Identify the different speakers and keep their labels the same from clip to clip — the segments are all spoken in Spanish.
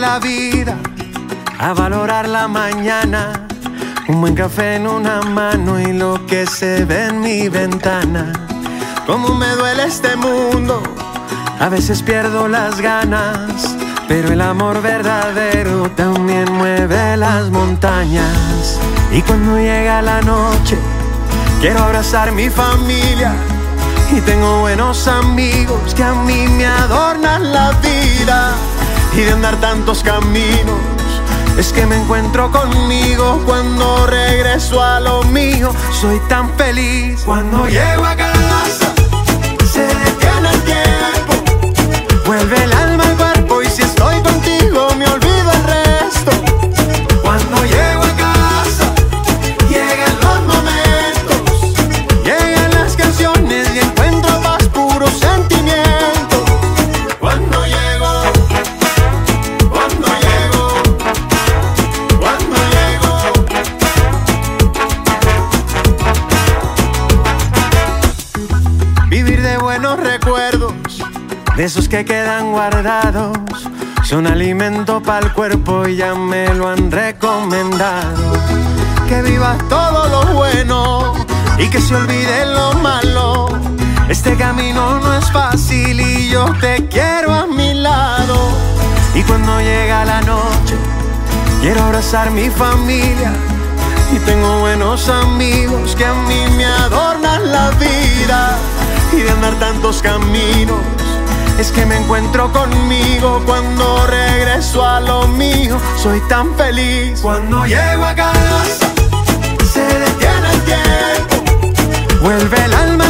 Speaker 1: la vida, a valorar la mañana. Un buen café en una mano y lo que se ve en mi ventana. Cómo me duele este mundo, a veces pierdo las ganas. Pero el amor verdadero también mueve las montañas. Y cuando llega la noche, quiero abrazar mi familia. Y tengo buenos amigos que a mí me vida. Y de andar tantos caminos, es que me encuentro conmigo cuando regreso a lo mío. Soy tan feliz cuando llego a casa, de esos que quedan guardados, son alimento para el cuerpo y ya me lo han recomendado. Que vivas todo lo bueno y que se olvide lo malo. Este camino no es fácil y yo te quiero a mi lado. Y cuando llega la noche, quiero abrazar mi familia. Y tengo buenos amigos que a mí me adornan la vida. Y de andar tantos caminos, es que me encuentro conmigo cuando regreso a lo mío. Soy tan feliz cuando llego a casa, se detiene el tiempo. Vuelve el alma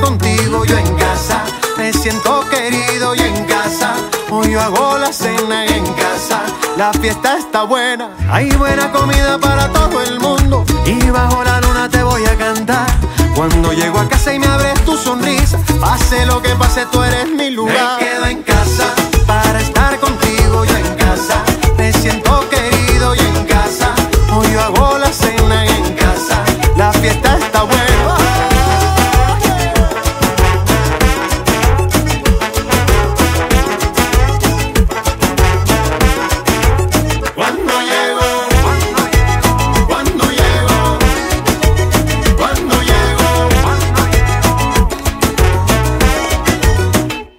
Speaker 1: contigo. Yo en casa me siento querido y en casa. Hoy yo hago la cena en casa. La fiesta está buena, hay buena comida para todo el mundo. Y bajo la luna te voy a cantar. Cuando llego a casa y me abres tu sonrisa, pase lo que pase, tú eres mi lugar. Me quedo en casa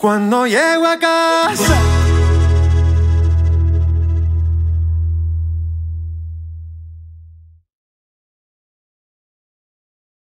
Speaker 1: Cuando llego a casa.